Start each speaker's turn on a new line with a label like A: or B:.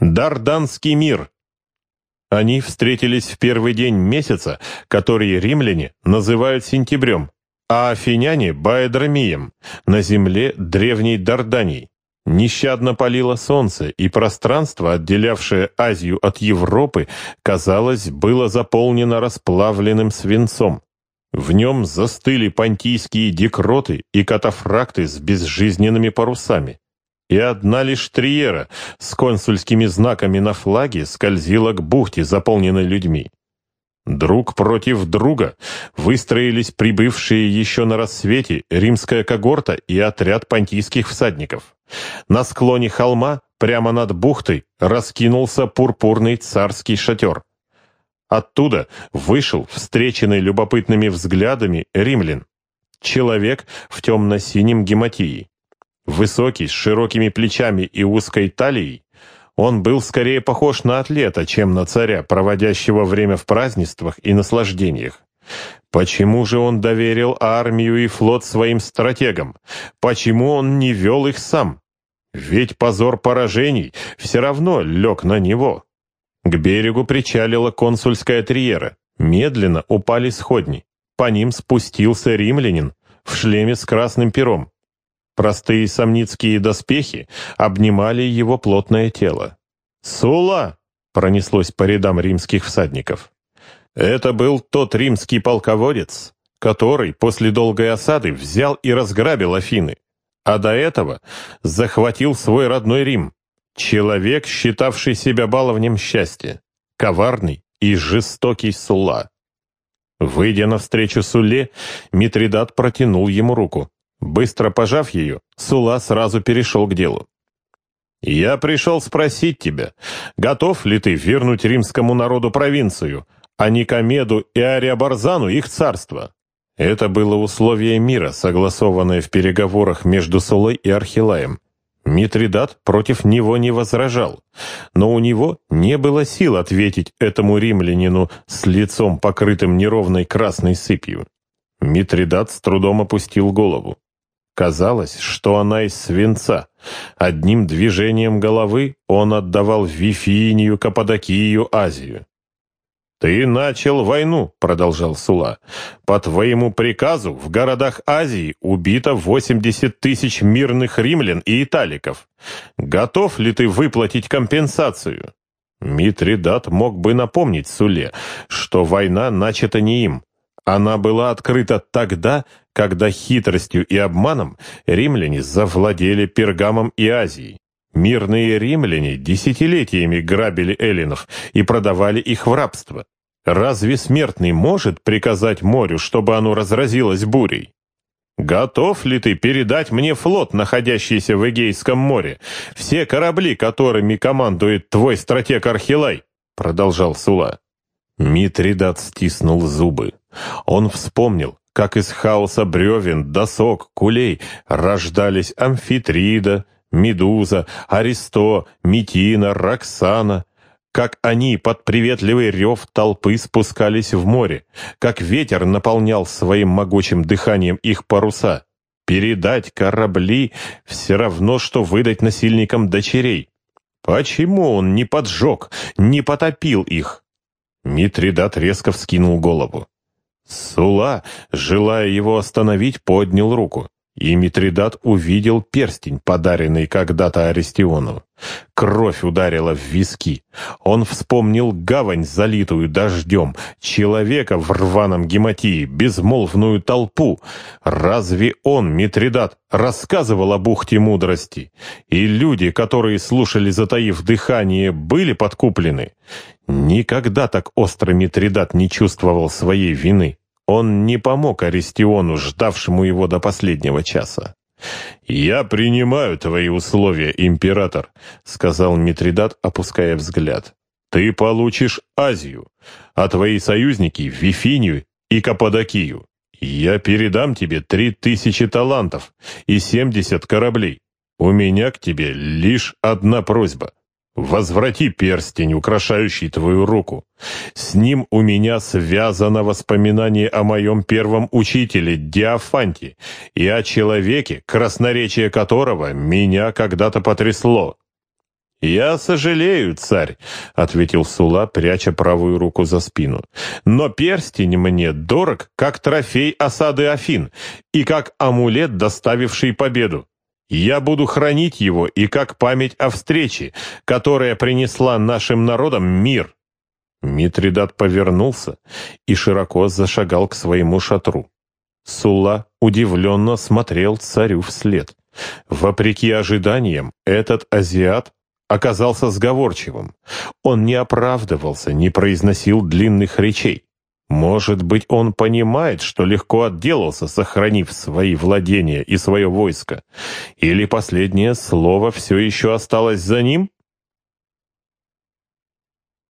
A: Дарданский мир. Они встретились в первый день месяца, который римляне называют сентябрем, а афиняне — Баэдромием, на земле древней Дардании. Нещадно палило солнце, и пространство, отделявшее Азию от Европы, казалось, было заполнено расплавленным свинцом. В нем застыли понтийские декроты и катафракты с безжизненными парусами. И одна лишь триера с консульскими знаками на флаге скользила к бухте, заполненной людьми. Друг против друга выстроились прибывшие еще на рассвете римская когорта и отряд понтийских всадников. На склоне холма, прямо над бухтой, раскинулся пурпурный царский шатер. Оттуда вышел, встреченный любопытными взглядами, римлян. Человек в темно-синем гематии. Высокий, с широкими плечами и узкой талией, он был скорее похож на атлета, чем на царя, проводящего время в празднествах и наслаждениях. Почему же он доверил армию и флот своим стратегам? Почему он не вел их сам? Ведь позор поражений все равно лег на него. К берегу причалила консульская триера. Медленно упали сходни. По ним спустился римлянин в шлеме с красным пером. Простые сомницкие доспехи обнимали его плотное тело. «Сула!» — пронеслось по рядам римских всадников. Это был тот римский полководец, который после долгой осады взял и разграбил Афины, а до этого захватил свой родной Рим. Человек, считавший себя баловнем счастья, коварный и жестокий Сула. Выйдя навстречу Суле, Митридат протянул ему руку. Быстро пожав ее, Сула сразу перешел к делу. «Я пришел спросить тебя, готов ли ты вернуть римскому народу провинцию, а Никомеду и Ариабарзану их царство?» Это было условие мира, согласованное в переговорах между Сулой и Архилаем. Митридат против него не возражал, но у него не было сил ответить этому римлянину с лицом, покрытым неровной красной сыпью. Митридат с трудом опустил голову. Казалось, что она из свинца. Одним движением головы он отдавал Вифинию, Каппадокию, Азию. «Ты начал войну», — продолжал Сула. «По твоему приказу в городах Азии убито 80 тысяч мирных римлян и италиков. Готов ли ты выплатить компенсацию?» Митридат мог бы напомнить Суле, что война начата не им. Она была открыта тогда, когда хитростью и обманом римляне завладели Пергамом и Азией. Мирные римляне десятилетиями грабили эллинов и продавали их в рабство. Разве смертный может приказать морю, чтобы оно разразилось бурей? «Готов ли ты передать мне флот, находящийся в Эгейском море, все корабли, которыми командует твой стратег Архилай?» — продолжал Сула. Митридат стиснул зубы. Он вспомнил, как из хаоса бревен, досок, кулей рождались амфитрида, медуза, аристо, митина, роксана, как они под приветливый рев толпы спускались в море, как ветер наполнял своим могучим дыханием их паруса. Передать корабли все равно, что выдать насильникам дочерей. Почему он не поджег, не потопил их? Митридат резко вскинул голову. Сула, желая его остановить, поднял руку, и Митридат увидел перстень, подаренный когда-то Арестиону. Кровь ударила в виски. Он вспомнил гавань, залитую дождем, человека в рваном гематии, безмолвную толпу. Разве он, Митридат, рассказывал о бухте мудрости? И люди, которые слушали, затаив дыхание, были подкуплены? Никогда так остро Митридат не чувствовал своей вины. Он не помог Арестиону, ждавшему его до последнего часа. «Я принимаю твои условия, император», — сказал Митридат, опуская взгляд. «Ты получишь Азию, а твои союзники — Вифинию и Каппадокию. Я передам тебе три тысячи талантов и семьдесят кораблей. У меня к тебе лишь одна просьба. Возврати перстень, украшающий твою руку. С ним у меня связано воспоминание о моем первом учителе Диафанте и о человеке, красноречие которого меня когда-то потрясло. «Я сожалею, царь», — ответил Сула, пряча правую руку за спину. «Но перстень мне дорог, как трофей осады Афин и как амулет, доставивший победу. Я буду хранить его и как память о встрече, которая принесла нашим народам мир». Митридат повернулся и широко зашагал к своему шатру. Сула удивленно смотрел царю вслед. Вопреки ожиданиям, этот азиат оказался сговорчивым. Он не оправдывался, не произносил длинных речей. Может быть, он понимает, что легко отделался, сохранив свои владения и свое войско? Или последнее слово все еще осталось за ним?